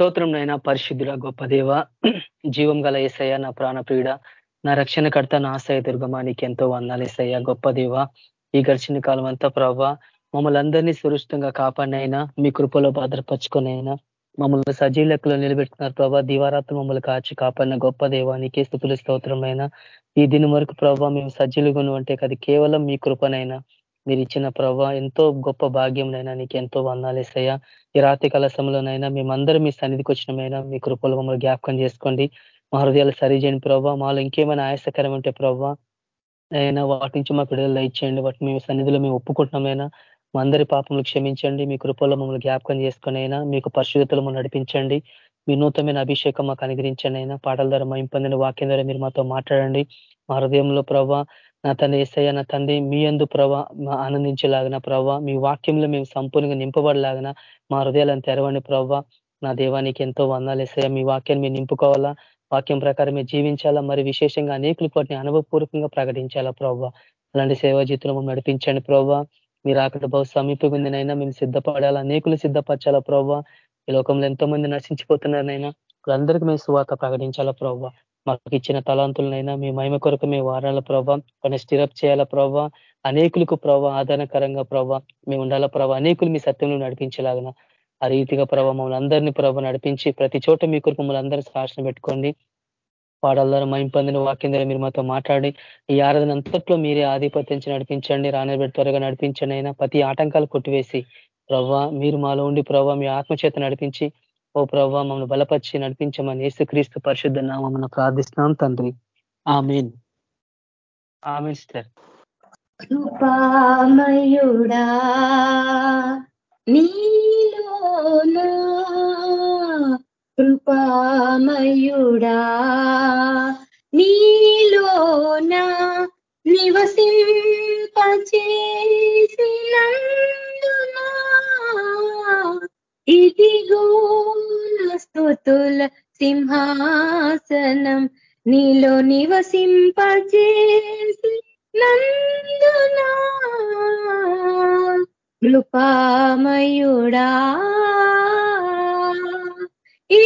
స్తోత్రం నైనా పరిశుద్ధుల గొప్ప దేవ జీవం గల ఏసయ్య నా ప్రాణప్రియుడ నా రక్షణకర్త నా ఆశయ దుర్గమా నీకు ఎంతో వందాలేసయ్య గొప్ప దేవ. ఈ గడిచిన కాలం అంతా ప్రభావ మమ్మల్ని అందరినీ సురక్షితంగా కాపాడినైనా మీ కృపలో భద్రపరుచుకునైనా మమ్మల్ని సజీవ లెక్కలో నిలబెట్టుకున్నారు ప్రభా. దివారాత్రి మమ్మల్ని కాచి కాపాడిన గొప్ప దేవానికి స్థుతుల స్తోత్రమైన ఈ దిన వరకు ప్రభావ మేము సజ్జీలుగా అంటే అది కేవలం మీ కృపనైనా. మీరు ఇచ్చిన ప్రభావ ఎంతో గొప్ప భాగ్యంనైనా నీకు ఎంతో వందాలేసయ్యా ఈ రాతి కలసంలోనైనా మేమందరూ మీ సన్నిధికి వచ్చినమైనా మీ కృపలు మమ్మల్ని జ్ఞాపకం చేసుకోండి. మా హృదయాలు సరిచేయండి ప్రభావ మాలో ఇంకేమైనా ఆయాసకరం ఉంటే ప్రభావ అయినా వాటి నుంచి మాకు విడుదల ఇచ్చేయండి వాటి మేము సన్నిధిలో మేము ఒప్పుకుంటున్నామైనా మా అందరి పాపములు క్షమించండి. మీ కృపల్లో మమ్మల్ని జ్ఞాపకం చేసుకుని అయినా మీకు పరిశుద్ధతలు నడిపించండి. మీ నూతనమైన అభిషేకం మాకు అనుగ్రహించండి. అయినా పాటల ద్వారా మా ఇంపొందిన వాక్యం ద్వారా మీరు మాతో మాట్లాడండి. మా హృదయంలో ప్రభావ నా తండ్రి ఏసయ్య నా తండ్రి మీ అందు ప్రభా ఆనందించేలాగిన ప్రభా మీ వాక్యంలో మేము సంపూర్ణంగా నింపబడలాగిన మా హృదయాలను తెరవండి ప్రభా. నా దేవానికి ఎంతో వందాలు ఏసయ్య మీ వాక్యాన్ని మీరు నింపుకోవాలా? వాక్యం ప్రకారం మేము జీవించాలా? మరి విశేషంగా అనేకులు వాటిని అనుభవపూర్వకంగా ప్రకటించాలా ప్రభావ అలాంటి సేవా జీవితంలో నడిపించండి ప్రభావ మీరు అక్కడ బహు సమీపంగానైనా మేము సిద్ధపడాలా? అనేకులు సిద్ధపరచాలా ప్రభావ ఈ లోకంలో ఎంతో మంది నశించిపోతున్నారనైనా వాళ్ళందరికీ మేము సువార్త ప్రకటించాలా ప్రభావ మాకు ఇచ్చిన తలాంతులనైనా మీ మహిమ కొరకు మేము వారాల ప్రభా కొన్ని స్టిరప్ చేయాల ప్రభా అనేకులకు ప్రభా ఆధారకరంగా ప్రభా మేము ఉండాల ప్రభా అనేకులు మీ సత్యంలో నడిపించేలాగిన ఆ రీతిగా ప్రభావ మమ్మల్ని అందరినీ ప్రభా నడిపించి ప్రతి చోట మీ కొరకు మమ్మల్ని అందరినీ శాసన పెట్టుకోండి. పాడాల ద్వారా మైం వాక్యం ద్వారా మీరు మాతో మాట్లాడి ఈ ఆరాధన అంతట్లో మీరే ఆధిపత్యం నడిపించండి రానబెట్టి త్వరగా నడిపించండి అయినా ప్రతి ఆటంకాలు కొట్టివేసి ప్రవ్వా మీరు మాలో ఉండి ప్రవ్వా మీ ఆత్మచేత నడిపించి ఓ ప్రభావ మమ్మల్ని బలపరిచి నడిపించమని యేసుక్రీస్తు పరిశుద్ధ నామం ప్రార్థిస్తున్నాం తండ్రి. ఆమెన్. ఆమెన్ సార్ కృపామయుడా నీలోనా? కృపామయుడా నీలోనా? నివసింపచేసినందునా ఇదిగో స్తుతుల సింహాసనం నీలో నివసింపజేసి నందునా. కృపామయుడా. ఈ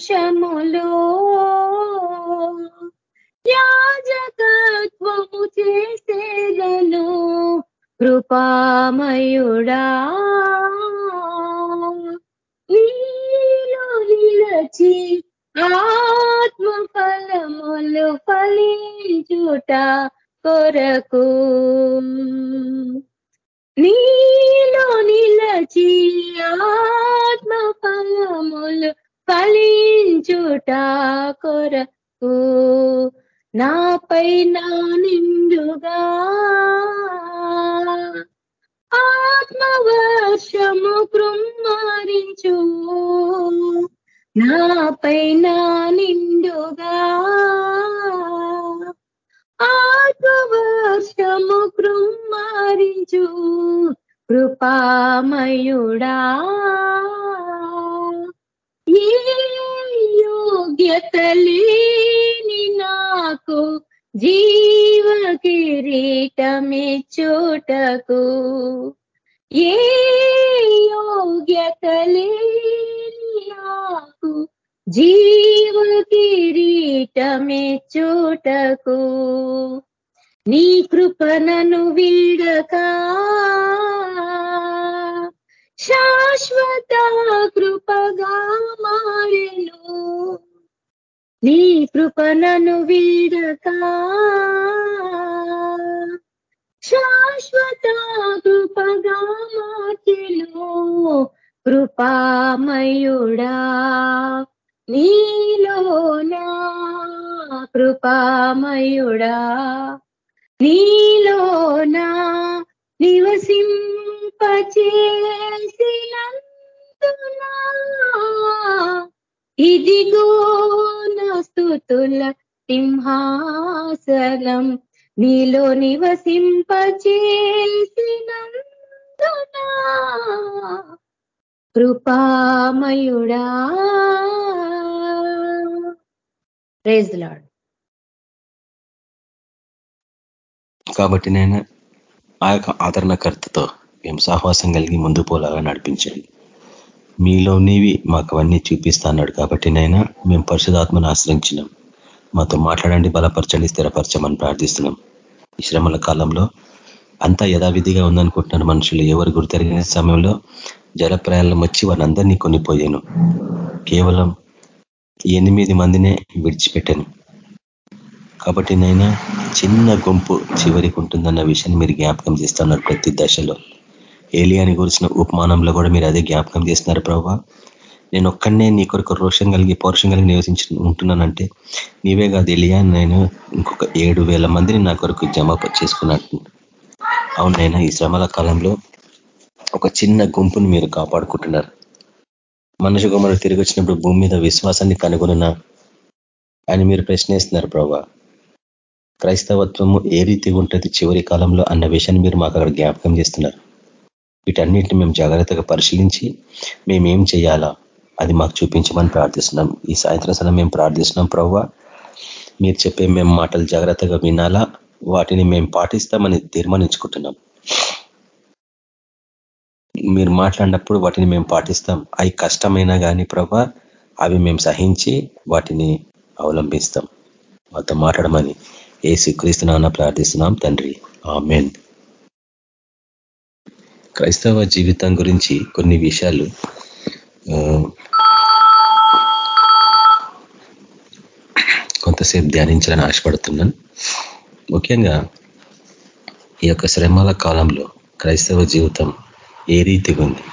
రాజవంశములో యాజకత్వము చేసేదను కృపామయుడా. నీలో నిలచి ఆత్మ ఫలములు ఫలించుట కొరకు. నీలో నిలచి ఆత్మ ఫలములు ఫలించుట కొరకు నాపై నా నిండుగా ఆత్మవర్షము కృమ్మరించు నాపై నా నిండుగా ఆత్మవర్షము కృమ్మరించు కృపామయుడా ఏ యోగ్యత లేని నాకు జీవ కిరీటమిచ్చుటకు ఏ యోగ్యత లేని నాకు జీవ కిరీటమే చో నీ కృపణను వీడక. శాశ్వత కృపగా మాతిలో కృపామయుడా. నీలోనా కృపామయుడా. నీలోనా నివసింపచేసినందునా ఇదిగో నా స్థుతుల సింహాసనం నీలో నివసింపచేసిన కృపామయుడా. ప్రేజ్ లాడ్ కాబట్టి నేను ఆ యొక్క ఆదరణకర్తతో మేము సహవాసం కలిగి ముందు పోలాగా నడిపించండి. మీలోనివి మాకు అవన్నీ చూపిస్తా అన్నాడు కాబట్టి నైనా మేము పరిశుధాత్మను ఆశ్రయించినాం. మాతో మాట్లాడండి బలపరచండి స్థిరపరచమని ప్రార్థిస్తున్నాం. ఈ శ్రమల కాలంలో అంతా యథావిధిగా ఉందనుకుంటున్నారు మనుషులు. ఎవరు గుర్తెరిగిన సమయంలో జలప్రయాణం వచ్చి వాళ్ళందరినీ కొనిపోయాను. కేవలం ఎనిమిది మందినే విడిచిపెట్టాను. కాబట్టి నైనా చిన్న గుంపు చివరికి ఉంటుందన్న విషయాన్ని మీరు జ్ఞాపకం చేస్తున్నారు ప్రతి దశలో. ఏలియాని గురించిన ఉపమానంలో కూడా మీరు అదే జ్ఞాపకం చేస్తున్నారు ప్రభావ నేను ఒక్కడనే నీ కొరకు రోషం కలిగి పౌరుషం కలిగి నివసించి ఉంటున్నానంటే నీవే కాదు ఎలియా నేను ఇంకొక ఏడు వేల మందిని నా కొరకు జమ చేసుకున్నట్టు. అవునైనా ఈ శ్రమల కాలంలో ఒక చిన్న గుంపును మీరు కాపాడుకుంటున్నారు. మనుషు గుమ్మలు తిరిగి వచ్చినప్పుడు భూమి మీద విశ్వాసాన్ని కనుగొనున్నా అని మీరు ప్రశ్నిస్తున్నారు ప్రభా. క్రైస్తవత్వము ఏ రీతిగా ఉంటుంది చివరి కాలంలో అన్న విషయాన్ని మీరు మాకు అక్కడ జ్ఞాపకం చేస్తున్నారు. వీటన్నిటిని మేము జాగ్రత్తగా పరిశీలించి మేమేం చేయాలా అది మాకు చూపించమని ప్రార్థిస్తున్నాం. ఈ సాయంత్రం సమయం మేము ప్రార్థిస్తున్నాం ప్రవ్వ మీరు చెప్పే మేము మాటలు జాగ్రత్తగా వినాలా వాటిని మేము పాటిస్తామని తీర్మానించుకుంటున్నాం. మీరు మాట్లాడినప్పుడు వాటిని మేము పాటిస్తాం. అవి కష్టమైనా కానీ ప్రభా అవి మేము సహించి వాటిని అవలంబిస్తాం. మాతో మాట్లాడమని ఏ శ్రీక్రీస్తున్నా ప్రార్థిస్తున్నాం తండ్రి. ఆమెన్. క్రైస్తవ జీవితం గురించి కొన్ని విషయాలు కొంతసేపు ధ్యానించాలని ఆశపడుతున్నాను. ముఖ్యంగా ఈ యొక్క శ్రమల కాలంలో క్రైస్తవ జీవితం ఏ రీతిగా ఉంది?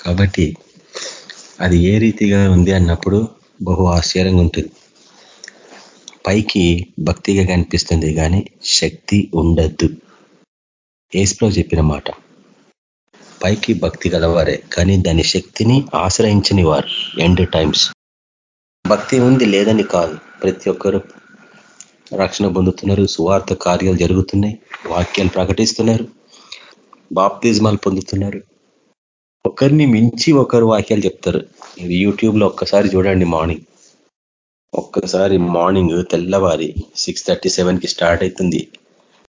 కాబట్టి అది ఏ రీతిగా ఉంది అన్నప్పుడు బహు ఆశ్చర్యంగా ఉంటుంది. పైకి భక్తిగా కనిపిస్తుంది కానీ శక్తి ఉండద్దు ఏస్ప్రో చెప్పిన మాట పైకి భక్తి గలవారే కానీ దాని శక్తిని ఆశ్రయించని వారు ఎండ్ టైమ్స్. భక్తి ఉంది లేదని కాదు ప్రతి ఒక్కరు రక్షణ పొందుతున్నారు సువార్త కార్యాలు జరుగుతున్నాయి వాక్యాలు ప్రకటిస్తున్నారు బాప్తిజమాలు పొందుతున్నారు ఒకరిని మించి ఒకరు వాక్యాలు చెప్తారు. ఇది యూట్యూబ్లో ఒక్కసారి చూడండి మార్నింగ్. ఒక్కసారి మార్నింగ్ తెల్లవారి సిక్స్ థర్టీ సెవెన్కి స్టార్ట్ అవుతుంది.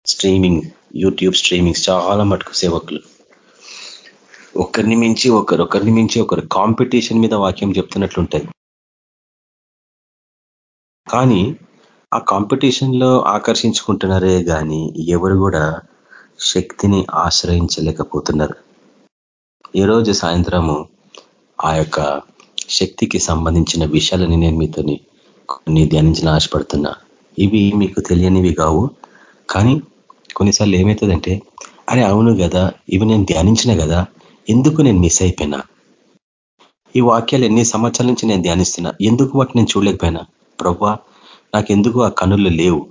స్ట్రీమింగ్ యూట్యూబ్ స్ట్రీమింగ్ చాలా మటుకు సేవకులు. ఒకరిని మించి ఒకరు ఒకరిని మించి ఒకరు కాంపిటీషన్ మీద వాక్యం చెప్తున్నట్లుంటాయి. కానీ ఆ కాంపిటీషన్లో ఆకర్షించుకుంటున్నారే కానీ ఎవరు కూడా శక్తిని ఆశ్రయించలేకపోతున్నారు. ఈరోజు సాయంత్రము ఆ యొక్క శక్తికి సంబంధించిన విషయాలని నేను మీతోని కొన్ని ధ్యానించిన ఆశపడుతున్నా. ఇవి మీకు తెలియనివి కావు. కానీ కొన్నిసార్లు ఏమవుతుందంటే అరే అవును కదా ఇవి నేను ధ్యానించిన కదా ఎందుకు నేను మిస్ అయిపోయినా? ఈ వాక్యాలు ఎన్ని సంవత్సరాల నుంచి నేను ధ్యానిస్తున్నా ఎందుకు వాటి నేను చూడలేకపోయినా? ప్రవ్వా నాకెందుకు ఆ కనులు లేవు?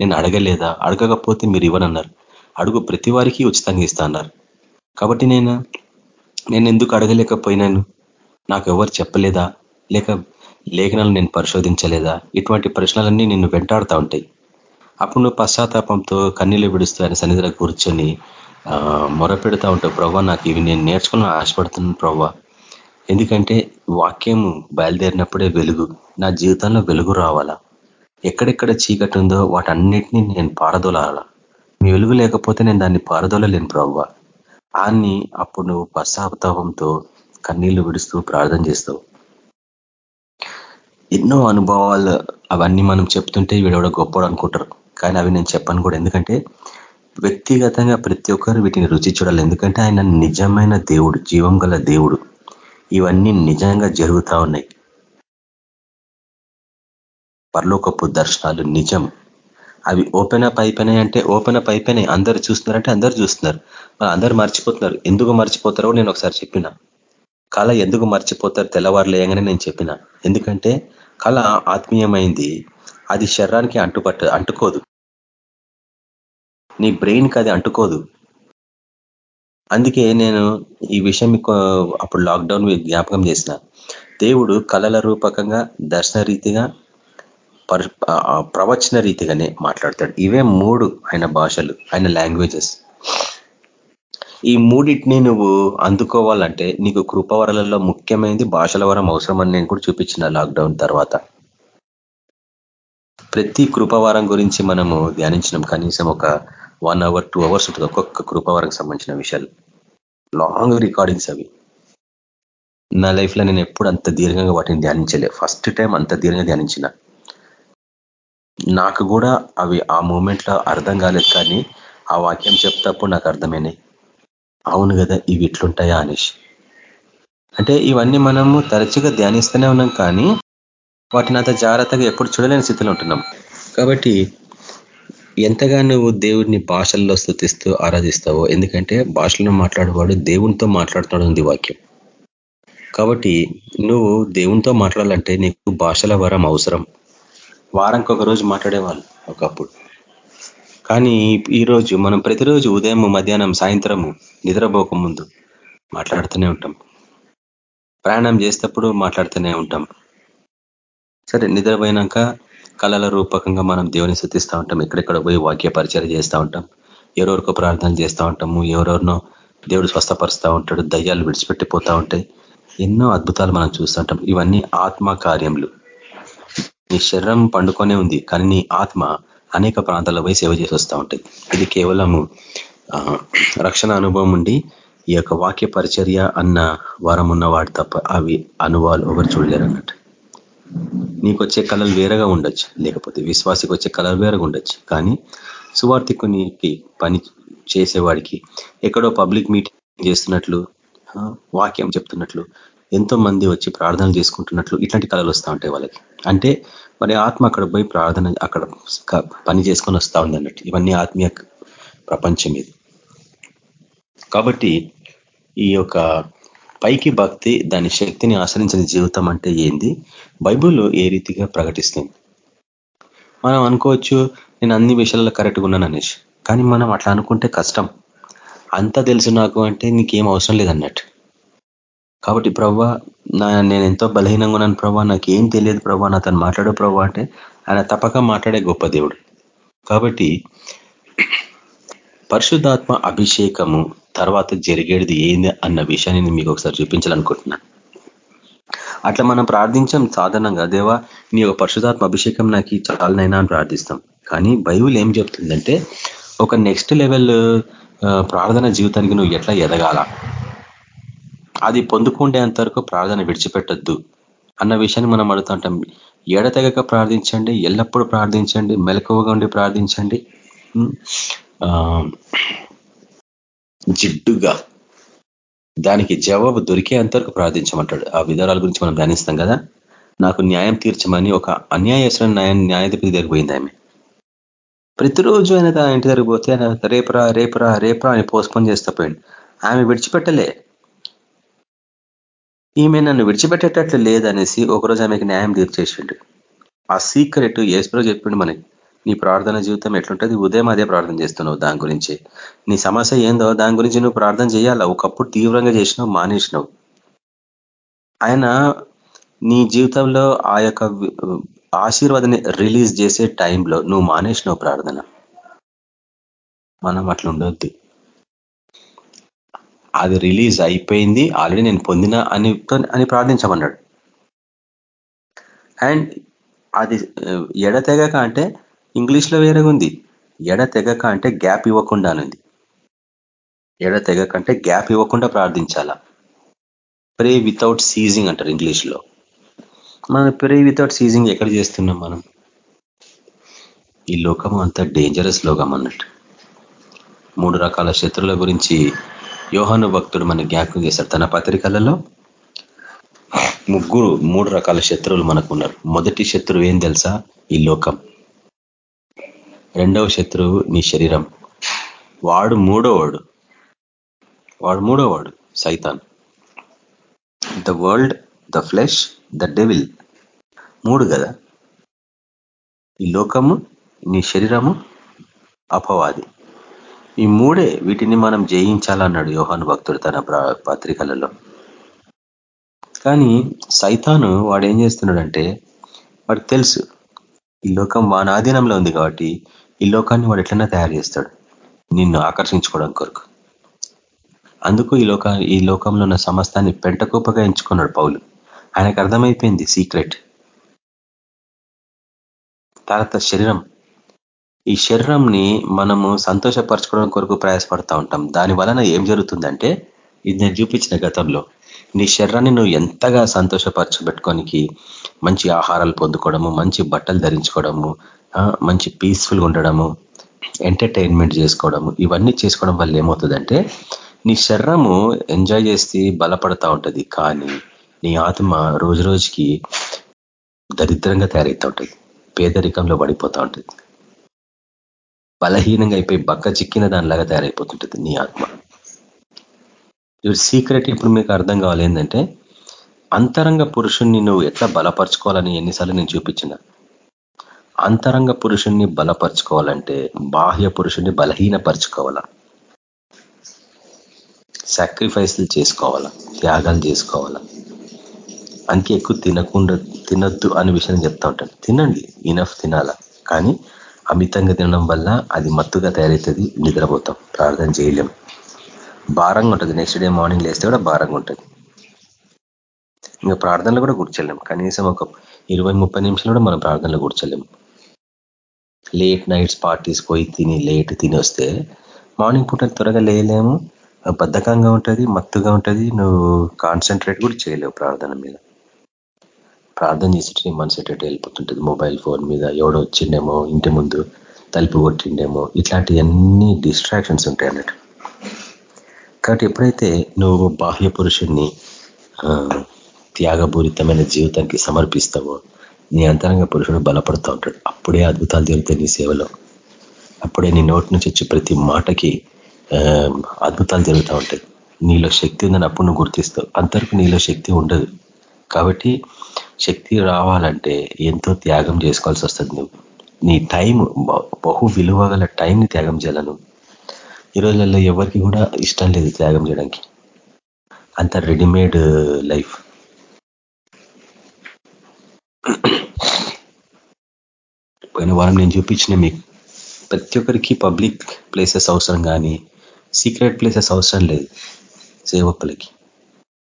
నేను అడగలేదా? అడగకపోతే మీరు ఇవ్వనన్నారు. అడుగు ప్రతి వారికి ఉచితంగా ఇస్తా అన్నారు. కాబట్టి నేను? నేను ఎందుకు అడగలేకపోయినాను? నాకు ఎవరు చెప్పలేదా? లేక లేఖనాలు నేను పరిశోధించలేదా? ఇటువంటి ప్రశ్నలన్నీ నిన్ను వెంటాడుతూ ఉంటాయి. అప్పుడు నువ్వు పశ్చాత్తాపంతో కన్నీళ్ళు విడుస్తూ ఆయన సన్నిధిలో కూర్చొని మొరపెడుతూ ఉంటావు. ప్రవ్వా నాకు ఇవి నేను నేర్చుకుని ఆశపడుతున్నాను ప్రవ్వా. ఎందుకంటే వాక్యం బయలుదేరినప్పుడే వెలుగు నా జీవితంలో వెలుగు రావాలా? ఎక్కడెక్కడ చీకటి ఉందో వాటన్నిటినీ నేను పారదోలాల? మీ వెలుగు లేకపోతే నేను దాన్ని పారదోలలేను ప్రవ్వ. ఆన్ని అప్పుడు నువ్వు పశ్చాత్తాపంతో కన్నీళ్ళు విడుస్తూ ప్రార్థన చేస్తావు. ఎన్నో అనుభవాలు అవన్నీ మనం చెప్తుంటే వీడెవడో గొప్పడు అనుకుంటారు. కానీ అవి నేను చెప్పను కూడా. ఎందుకంటే వ్యక్తిగతంగా ప్రతి ఒక్కరు వీటిని రుచి చూడాలి. ఎందుకంటే ఆయన నిజమైన దేవుడు జీవం దేవుడు. ఇవన్నీ నిజంగా జరుగుతా ఉన్నాయి. పర్లోకప్పు దర్శనాలు నిజం. అవి ఓపెన్ అప్ అయిపోయినాయి అంటే ఓపెన్ అప్ అయిపోయినాయి. అందరు చూస్తున్నారంటే అందరు చూస్తున్నారు. అందరు మర్చిపోతున్నారు. ఎందుకు మర్చిపోతారో నేను ఒకసారి చెప్పిన. కళ ఎందుకు మర్చిపోతారు తెల్లవారు లేయగానే నేను చెప్పిన. ఎందుకంటే కళ ఆత్మీయమైంది. అది శరీరానికి అంటుపట్ట అంటుకోదు. నీ బ్రెయిన్కి అది అంటుకోదు. అందుకే నేను ఈ విషయం అప్పుడు లాక్డౌన్ జ్ఞాపకం చేసిన. దేవుడు కళల రూపకంగా దర్శన రీతిగా ప్రవచన రీతిగానే మాట్లాడతాడు. ఇవే మూడు ఆయన భాషలు ఆయన లాంగ్వేజెస్. ఈ మూడింటిని నువ్వు అందుకోవాలంటే నీకు కృపవరలలో ముఖ్యమైనది భాషల వరం అవసరం అని నేను కూడా చూపించిన లాక్డౌన్ తర్వాత. ప్రతి కృపవారం గురించి మనము ధ్యానించినాం. కనీసం ఒక వన్ అవర్ టూ అవర్స్ ఉంటుంది. ఒక్కొక్క కృపవారం సంబంధించిన విషయాలు. లాంగ్ రికార్డింగ్స్ అవి. నా లైఫ్లో నేను ఎప్పుడు అంత దీర్ఘంగా వాటిని ధ్యానించలే. ఫస్ట్ టైం అంత దీర్ఘంగా ధ్యానించిన. నాకు కూడా అవి ఆ మూమెంట్లో అర్థం కాలేదు కానీ ఆ వాక్యం చెప్తప్పుడు నాకు అర్థమైనాయి. అవును కదా ఇవి ఇట్లుంటాయా అనేసి. అంటే ఇవన్నీ మనము తరచుగా ధ్యానిస్తూనే ఉన్నాం కానీ వాటిని అంత జాగ్రత్తగా ఎప్పుడు చూడలేని స్థితిలో ఉంటున్నాం. కాబట్టి ఎంతగా నువ్వు దేవుడిని భాషల్లో స్థుతిస్తూ ఆరాధిస్తావో ఎందుకంటే భాషలను మాట్లాడేవాడు దేవునితో మాట్లాడుతున్నాడు ఉంది వాక్యం. కాబట్టి నువ్వు దేవునితో మాట్లాడాలంటే నీకు భాషల వరం అవసరం. వారంకి ఒక రోజు మాట్లాడేవాళ్ళు ఒకప్పుడు. కానీ ఈరోజు మనం ప్రతిరోజు ఉదయం మధ్యాహ్నం సాయంత్రము నిద్రపోక ముందు మాట్లాడుతూనే ఉంటాం. ప్రయాణం చేసేటప్పుడు మాట్లాడుతూనే ఉంటాం. సరే నిద్రపోయినాక కళల రూపకంగా మనం దేవుని శుద్ధిస్తూ ఉంటాం. ఎక్కడెక్కడ పోయి వాక్య పరిచయం చేస్తూ ఉంటాం. ఎవరెవరికో ప్రార్థన చేస్తూ ఉంటాము. ఎవరెవరినో దేవుడు స్వస్థపరుస్తూ ఉంటాడు. దయ్యాలు విడిచిపెట్టిపోతూ ఉంటాయి. ఎన్నో అద్భుతాలు మనం చూస్తుంటాం ఇవన్నీ ఆత్మ కార్యములు. నీ శరీరం పండుకొనే ఉంది. కానీ నీ ఆత్మ అనేక ప్రాంతాల్లో పోయి సేవ చేసి వస్తూ ఉంటాయి ఇది కేవలము రక్షణ అనుభవం ఉండి ఈ యొక్క వాక్య పరిచర్య అన్న వరం ఉన్నవాడు తప్ప అవి అనుభవాలు ఎవరు చూడలేరు అన్నట్టు నీకు వచ్చే కళలు వేరేగా ఉండొచ్చు. లేకపోతే విశ్వాసికి వచ్చే కళలు వేరేగా ఉండొచ్చు. కానీ సువార్థికునికి పని చేసేవాడికి ఎక్కడో పబ్లిక్ మీటింగ్ చేస్తున్నట్లు వాక్యం చెప్తున్నట్లు ఎంతో మంది వచ్చి ప్రార్థనలు చేసుకుంటున్నట్లు ఇట్లాంటి కళలు వస్తూ ఉంటాయి వాళ్ళకి. అంటే మరి ఆత్మ అక్కడ పోయి ప్రార్థన అక్కడ పని చేసుకొని వస్తూ ఉంది అన్నట్టు. ఇవన్నీ ఆత్మీయ ప్రపంచం ఇది. కాబట్టి ఈ యొక్క పైకి భక్తి దాని శక్తిని ఆశ్రయించిన జీవితం అంటే ఏంది? బైబుల్ ఏ రీతిగా ప్రకటిస్తుంది? మనం అనుకోవచ్చు నేను అన్ని విషయాల్లో కరెక్ట్గా ఉన్నాను అనేసి కానీ మనం అట్లా అనుకుంటే కష్టం. అంతా తెలుసు నాకు అంటే నీకేం అవసరం లేదన్నట్టు. కాబట్టి ప్రవ్వా నా నేను ఎంతో బలహీనంగా ఉన్నాను ప్రభా నాకు ఏం తెలియదు ప్రభా నా తను మాట్లాడు ప్రభా అంటే ఆయన తప్పక మాట్లాడే గొప్ప దేవుడు. కాబట్టి పరిశుద్ధాత్మ అభిషేకము తర్వాత జరిగేది ఏంది అన్న విషయాన్ని నేను మీకు ఒకసారి చూపించాలనుకుంటున్నాను అట్లా మనం ప్రార్థించాం సాధారణంగా దేవా నీ ఒక పరిశుధాత్మ అభిషేకం నాకు చాలనైనా అని ప్రార్థిస్తాం. కానీ బైబుల్ ఏం చెప్తుందంటే ఒక నెక్స్ట్ లెవెల్ ప్రార్థన జీవితానికి నువ్వు ఎట్లా ఎదగాల? అది పొందుకుండేంత వరకు ప్రార్థన విడిచిపెట్టద్దు అన్న విషయాన్ని మనం అడుగుతుంటాం. ఎడతెగక ప్రార్థించండి ఎల్లప్పుడూ ప్రార్థించండి మెలకువగా ఉండి ప్రార్థించండి. జిడ్డుగా. దానికి జవాబు దొరికేంతవరకు ప్రార్థించమంటాడు. ఆ విధానాల గురించి మనం ధ్యానిస్తాం కదా. నాకు న్యాయం తీర్చమని ఒక అన్యాయస్తున్న న్యాయం న్యాయాధిపతి దగ్గర పోయింది ఆమె. ప్రతిరోజు ఆయన ఇంటి దగ్గర పోతే ఆయన రేపురా రేపరా రేపరా అని పోస్ట్పోన్ చేస్తా పోయింది ఆమె విడిచిపెట్టలే. ఈమె నన్ను విడిచిపెట్టేటట్లు లేదనేసి ఒకరోజు ఆమెకి న్యాయం తీర్చేసిండు ఆ సీక్రెట్ ఏసులో చెప్పిండు మనకి నీ ప్రార్థన జీవితం ఎట్లుంటుంది? ఉదయం అదే ప్రార్థన చేస్తున్నావు దాని గురించి. నీ సమస్య ఏందో దాని గురించి నువ్వు ప్రార్థన చేయాలా? ఒకప్పుడు తీవ్రంగా చేసినావు మానేసినావు. ఆయన నీ జీవితంలో ఆ యొక్క ఆశీర్వాదాన్ని రిలీజ్ చేసే టైంలో నువ్వు మానేసినావు ప్రార్థన. మనం అట్లా ఉండొద్దు అది రిలీజ్ అయిపోయింది ఆల్రెడీ నేను పొందిన అని అని ప్రార్థించమన్నాడు. అండ్ అది ఎడతెగక అంటే ఇంగ్లీష్లో వేరేగా ఉంది ఎడతెగక అంటే గ్యాప్ ఇవ్వకుండా అనుంది ఎడతెగక అంటే గ్యాప్ ఇవ్వకుండా ప్రార్థించాలా? ప్రే వితౌట్ సీజింగ్ అంటారు ఇంగ్లీష్లో. మనం ప్రే వితౌట్ సీజింగ్ ఎక్కడ చేస్తున్నాం మనం? ఈ లోకం అంత డేంజరస్ లోకం అన్నట్టు మూడు రకాల శత్రువుల గురించి యోహాను భక్తుడు మన జ్ఞాపకం చేశాడు. తన పత్రికలలో ముగ్గురు మూడు రకాల శత్రువులు మనకు ఉన్నారు మొదటి శత్రువు ఏం తెలుసా? ఈ లోకం. రెండవ శత్రువు నీ శరీరం. వాడు మూడోవాడు. వాడు మూడోవాడు సైతాన్. The world the flesh the devil. మూడు కదా? ఈ లోకము నీ శరీరము అపవాది. ఈ మూడే వీటిని మనం జయించాలన్నాడు యోహాను భక్తుడు తన పత్రికలలో. కానీ సైతాను వాడు ఏం చేస్తున్నాడంటే వాడికి తెలుసు ఈ లోకం వానాధీనంలో ఉంది కాబట్టి ఈ లోకాన్ని వాడు ఎట్లన్నా తయారు చేస్తాడు నిన్ను ఆకర్షించుకోవడం కొరకు. అందుకు ఈ లోక ఈ లోకంలో ఉన్న సమస్తాన్ని పెంటకూపగా ఎంచుకున్నాడు పౌలు. ఆయనకు అర్థమైపోయింది సీక్రెట్. తర్వాత శరీరం ఈ శరీరంని మనము సంతోషపరచుకోవడం కొరకు ప్రయాసపడతా ఉంటాం. దాని వలన ఏం జరుగుతుందంటే ఇది నేను చూపించిన గతంలో నీ శరీరాన్ని నువ్వు ఎంతగా సంతోషపరచబెట్టుకోనికి మంచి ఆహారాలు పొందుకోవడము మంచి బట్టలు ధరించుకోవడము మంచి పీస్ఫుల్గా ఉండడము ఎంటర్టైన్మెంట్ చేసుకోవడము ఇవన్నీ చేసుకోవడం వల్ల ఏమవుతుందంటే నీ శరీరము ఎంజాయ్ చేసి బలపడతా ఉంటుంది. కానీ నీ ఆత్మ రోజు రోజుకి దరిద్రంగా తయారవుతూ ఉంటుంది. పేదరికంలో పడిపోతూ ఉంటుంది. బలహీనంగా అయిపోయి బక్క చిక్కిన దానిలాగా తయారైపోతుంటుంది నీ ఆత్మ. సీక్రెట్ ఇప్పుడు మీకు అర్థం కావాలి ఏంటంటే అంతరంగ పురుషుణ్ణి నువ్వు ఎట్లా బలపరుచుకోవాలని ఎన్నిసార్లు నేను చూపించిన? అంతరంగ పురుషుణ్ణి బలపరుచుకోవాలంటే బాహ్య పురుషుణ్ణి బలహీనపరుచుకోవాలా? సాక్రిఫైస్లు చేసుకోవాలా? త్యాగాలు చేసుకోవాలా? అందుకే ఎక్కువ తినకుండా తినొద్దు అనే విషయం చెప్తా ఉంటాను. తినండి ఇనఫ్ తినాలా? కానీ అమితంగా తినడం వల్ల అది మత్తుగా తయారవుతుంది నిద్రపోతాం ప్రార్థన చేయలేం. భారంగా ఉంటుంది. నెక్స్ట్ డే మార్నింగ్ లేస్తే కూడా భారంగా ఉంటుంది. ఇంకా ప్రార్థనలు కూడా కూర్చోలేం. కనీసం ఒక ఇరవై ముప్పై నిమిషాలు కూడా మనం ప్రార్థనలు కూర్చోలేం. లేట్ నైట్స్ పార్టీస్ పోయి తిని లేట్ తిని వస్తే మార్నింగ్ పూట త్వరగా లేయలేము. బద్ధకంగా ఉంటుంది మత్తుగా ఉంటుంది. నువ్వు కాన్సన్ట్రేట్ కూడా చేయలేవు ప్రార్థన మీద. ప్రార్థన చేసేటి మనసు ఎటు వెళ్ళిపోతుంటుంది. మొబైల్ ఫోన్ మీద ఎవడో వచ్చిండేమో ఇంటి ముందు తలుపు కొట్టిండేమో ఇట్లాంటివన్నీ డిస్ట్రాక్షన్స్ ఉంటాయి అన్నట్టు. కాబట్టి ఎప్పుడైతే నువ్వు బాహ్య పురుషుణ్ణి త్యాగపూరితమైన జీవితానికి సమర్పిస్తావో నీ అంతరంగ పురుషుడు బలపడుతూ ఉంటాడు. అప్పుడే అద్భుతాలు జరుగుతాయి నీ సేవలో. అప్పుడే నీ నోటి నుంచి వచ్చి ప్రతి మాటకి అద్భుతాలు జరుగుతూ ఉంటాయి. నీలో శక్తి ఉందని అప్పుడు నువ్వు గుర్తిస్తావు. అంతవరకు నీలో శక్తి ఉండదు. కాబట్టి శక్తి రావాలంటే ఎంతో త్యాగం చేసుకోవాల్సి వస్తుంది నువ్వు. నీ టైం బహు విలువ గల టైంని త్యాగం చేయాలను ఈ రోజులలో ఎవరికి కూడా ఇష్టం లేదు త్యాగం చేయడానికి. అంత రెడీమేడ్ uh, లైఫ్. పోయిన వారం నేను చూపించిన మీకు. ప్రతి ఒక్కరికి పబ్లిక్ ప్లేసెస్ అవసరం కానీ సీక్రెట్ ప్లేసెస్ అవసరం లేదు. సేవకులకి.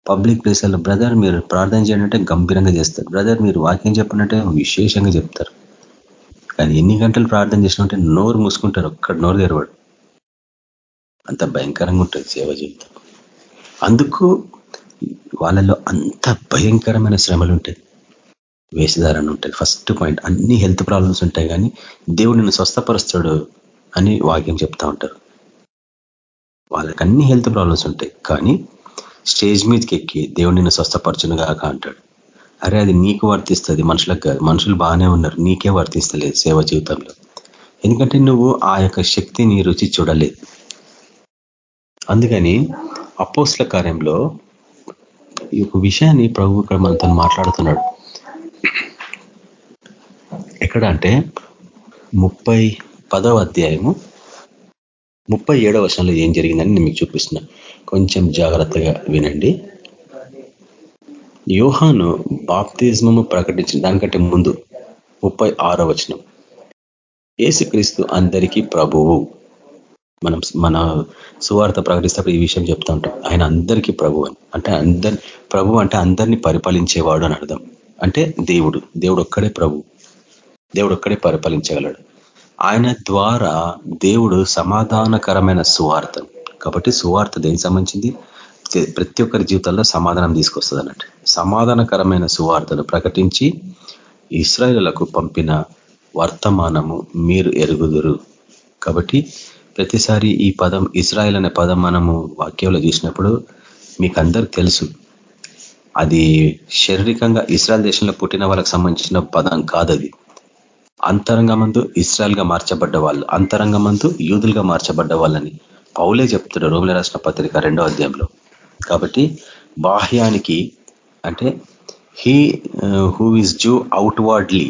పబ్లిక్ ప్లేసుల్లో బ్రదర్ మీరు ప్రార్థన చేయాలంటే గంభీరంగా చేస్తారు. బ్రదర్ మీరు వాక్యం చెప్పనంటే విశేషంగా చెప్తారు. కానీ ఎన్ని గంటలు ప్రార్థన చేసినంటే నోరు మూసుకుంటారు ఒక్కడ నోరు తెరవాడు అంత భయంకరంగా ఉంటుంది సేవ జీవితం. అందుకు వాళ్ళలో అంత భయంకరమైన శ్రమలు ఉంటాయి. వేషధారణ ఉంటుంది ఫస్ట్ పాయింట్ అన్ని హెల్త్ ప్రాబ్లమ్స్ ఉంటాయి కానీ దేవుడు నిన్ను స్వస్థపరుస్తాడు అని వాక్యం చెప్తా ఉంటారు. వాళ్ళకి అన్ని హెల్త్ ప్రాబ్లమ్స్ ఉంటాయి. కానీ స్టేజ్ మీదకి ఎక్కి దేవుడు నిన్ను స్వస్థపరచును కాక అంటాడు. అరే అది నీకు వర్తిస్తుంది. మనుషులకు కాదు. మనుషులు బాగానే ఉన్నారు. నీకే వర్తిస్తలేదు సేవ జీవితంలో. ఎందుకంటే నువ్వు ఆ యొక్క శక్తిని రుచి చూడలేదు. అందుకని అపోస్ల కార్యంలో ఈ యొక్క విషయాన్ని ప్రభు ఇక్కడ మనతో మాట్లాడుతున్నాడు. ఎక్కడ అంటే ముప్పై పదవ అధ్యాయము ముప్పై ఏడవ వర్షంలో ఏం జరిగిందని నేను మీకు చూపిస్తున్నా. కొంచెం జాగ్రత్తగా వినండి. యోహాను బాప్తిజమము ప్రకటించిన దానికంటే ముందు ముప్పై ఆరో వచనం. ఏసుక్రీస్తు అందరికీ ప్రభువు. మనం మన సువార్త ప్రకటిస్తప్పుడు ఈ విషయం చెప్తా ఉంటాం. ఆయన అందరికీ ప్రభు అని. అంటే అందరి ప్రభు అంటే అందరినీ పరిపాలించేవాడు అని అర్థం. అంటే దేవుడు. దేవుడు ఒక్కడే ప్రభు. దేవుడు ఒక్కడే పరిపాలించగలడు. ఆయన ద్వారా దేవుడు సమాధానకరమైన సువార్త. కాబట్టి సువార్త దేనికి సంబంధించింది? ప్రతి ఒక్కరి జీవితంలో సమాధానం తీసుకొస్తుంది అన్నట్టు సమాధానకరమైన సువార్తను ప్రకటించి ఇస్రాయలకు పంపిన వర్తమానము మీరు ఎరుగుదురు. కాబట్టి ప్రతిసారి ఈ పదం ఇస్రాయల్ అనే పదం మనము వాక్యంలో చూసినప్పుడు మీకు అందరికి తెలుసు. అది శారీరకంగా ఇస్రాయల్ దేశంలో పుట్టిన వాళ్ళకి సంబంధించిన పదం కాదది. అంతరంగమందు ఇస్రాయల్గా మార్చబడ్డ వాళ్ళు అంతరంగమందు యూదులుగా మార్చబడ్డ వాళ్ళని పౌలే చెప్తాడు రోమిల రాష్ట్ర పత్రిక రెండో అధ్యాయంలో. కాబట్టి బాహ్యానికి అంటే he who is Jew outwardly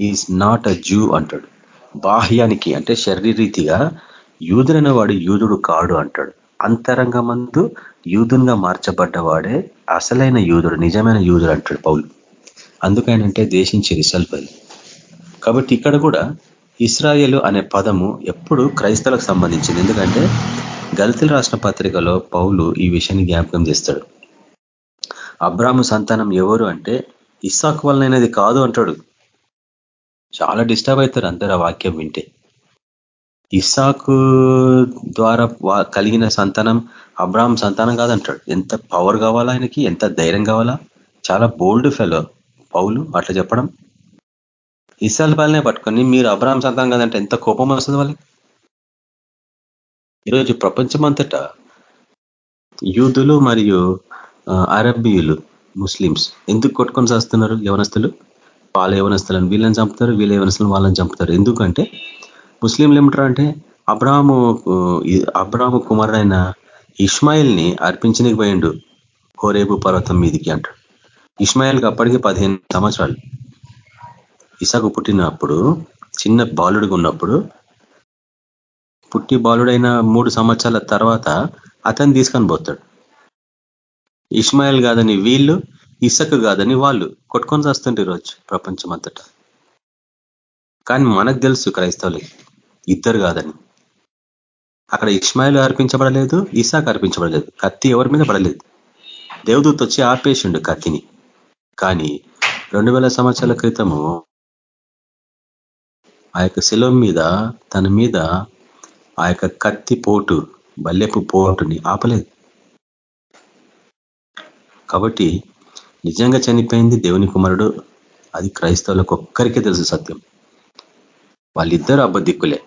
is not a Jew అంటాడు. బాహ్యానికి అంటే శరీరీతిగా యూదులైన వాడు యూదుడు కాడు అంటాడు. అంతరంగమందు యూదునిగా మార్చబడ్డవాడే అసలైన యూదుడు నిజమైన యూదుడు అంటాడు పౌలు. అందుకనంటే దేశించేది సెల్ఫ్ కాబట్టి ఇక్కడ కూడా ఇస్రాయేలు అనే పదము ఎప్పుడు క్రైస్తవులకు సంబంధించింది. ఎందుకంటే గలితులు రాష్ట్ర పత్రికలో పౌలు ఈ విషయాన్ని జ్ఞాపకం చేస్తాడు. అబ్రాహ్మ సంతానం ఎవరు అంటే ఇస్సాక్ వలనైనది కాదు అంటాడు. చాలా డిస్టర్బ్ అవుతారు అందరు ఆ వాక్యం వింటే. ఇస్సాకు ద్వారా కలిగిన సంతానం అబ్రాహం సంతానం కాదంటాడు. ఎంత పవర్ కావాలా ఆయనకి? ఎంత ధైర్యం కావాలా? చాలా బోల్డ్ ఫెలో పౌలు అట్లా చెప్పడం ఇస్సాల్ పాలనే పట్టుకొని మీరు అబ్రాహం సంతానం కదంటే ఎంత కోపం వస్తుంది వాళ్ళకి? ఈరోజు ప్రపంచమంతటా యూదులు మరియు అరబ్బీయులు ముస్లిమ్స్ ఎందుకు కొట్టుకొని చేస్తున్నారు యవనస్తులు? వాళ్ళ యవనస్తులను వీళ్ళని చంపుతారు వీళ్ళ యవనస్తులను వాళ్ళని చంపుతారు. ఎందుకంటే ముస్లింలు ఏమంటారు అంటే అబ్రాహము అబ్రాహము కుమారుడైన ని అర్పించనికి పోయిండు హోరేబు పర్వతం మీదికి అంటాడు ఇస్మాయిల్కి అప్పటికి పదిహేను సంవత్సరాలు. ఇసాకు పుట్టినప్పుడు చిన్న బాలుడిగా ఉన్నప్పుడు పుట్టి బాలుడైన మూడు సంవత్సరాల తర్వాత అతన్ని తీసుకొని పోతాడు. ఇస్మాయిల్ కాదని వీళ్ళు ఇసక్ కాదని వాళ్ళు కొట్టుకొని వస్తుంటే ఈరోజు ప్రపంచం అంతటా కానీ మనకు తెలుసు క్రైస్తవులకి ఇద్దరు కాదని. అక్కడ ఇస్మాయిల్ అర్పించబడలేదు ఇసాక్ అర్పించబడలేదు కత్తి ఎవరి మీద పడలేదు. దేవదూత్ వచ్చి ఆపేసిండు కత్తిని. కానీ రెండు సంవత్సరాల క్రితము ఆ యొక్క శిలం మీద తన మీద ఆ యొక్క కత్తి పోటు బల్లెపు పోటుని ఆపలేదు. కాబట్టి నిజంగా చనిపోయింది దేవుని కుమారుడు. అది క్రైస్తవులకు ఒక్కరికే తెలుసు సత్యం. వాళ్ళిద్దరు అబద్ధిక్కులే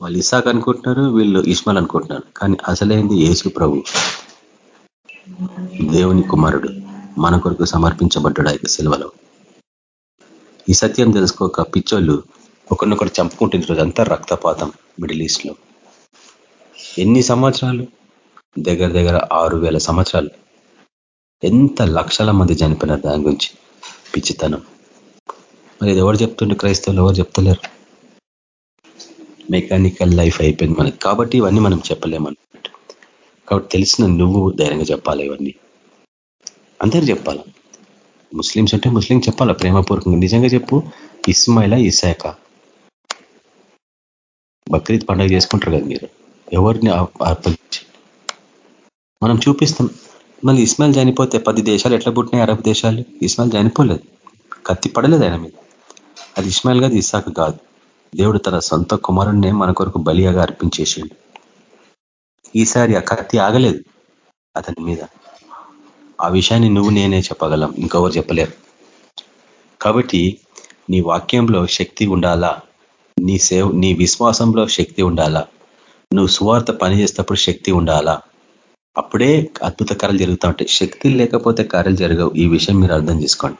వాళ్ళు ఇసాక్ అనుకుంటున్నారు వీళ్ళు ఇస్మాల్ అనుకుంటున్నారు. కానీ అసలైంది యేసు ప్రభు. దేవుని కుమారుడు మన కొరకు సమర్పించబడ్డాడు ఆ సెలవులో ఈ సత్యం తెలుసుకోక పిచ్చోళ్ళు ఒకరినొకరు చంపుకుంటుంది అంతా రక్తపాతం మిడిల్ ఈస్ట్లో. ఎన్ని సంవత్సరాలు? దగ్గర దగ్గర ఆరు వేల సంవత్సరాలు. ఎంత లక్షల మంది చనిపోయినారు దాని గురించి పిచ్చితనం. మరి ఇది ఎవరు చెప్తుండే క్రైస్తవులు ఎవరు చెప్తలేరు? మెకానికల్ లైఫ్ అయిపోయింది మనకి. కాబట్టి ఇవన్నీ మనం చెప్పలేమన్నట్టు కాబట్టి తెలిసిన నువ్వు ధైర్యంగా చెప్పాలి ఇవన్నీ. అందరు చెప్పాలా. ముస్లిమ్స్ అంటే ముస్లిం చెప్పాలా? ప్రేమపూర్వకంగా నిజంగా చెప్పు. ఇస్మాయిలా ఇసాక? బక్రీద్ పండుగ చేసుకుంటారు కదా మీరు. ఎవరిని అర్పించి మనం చూపిస్తాం. మళ్ళీ ఇస్మాయిల్ చనిపోతే పది దేశాలు ఎట్లా పుట్టినాయి? అరబ్ దేశాలు. ఇస్మాయిల్ చనిపోలేదు. కత్తి పడలేదు ఆయన మీద. అది ఇస్మాయిల్ కాదు ఇసాక్ కాదు. దేవుడు తన సొంత కుమారుణ్ణే మన కొరకు బలియాగా అర్పించేసిండు. ఈసారి ఆ కత్తి ఆగలేదు అతని మీద. ఆ విషయాన్ని నువ్వు నేనే చెప్పగలం. ఇంకెవరు చెప్పలేరు. కాబట్టి నీ వాక్యంలో శక్తి ఉండాలా? నీ సేవ నీ విశ్వాసంలో శక్తి ఉండాలా? నువ్వు సువార్త పనిచేసేటప్పుడు శక్తి ఉండాలా? అప్పుడే అద్భుత కార్యలు జరుగుతూ ఉంటాయి. శక్తి లేకపోతే కార్యాలు జరగవు. ఈ విషయం మీరు అర్థం చేసుకోండి.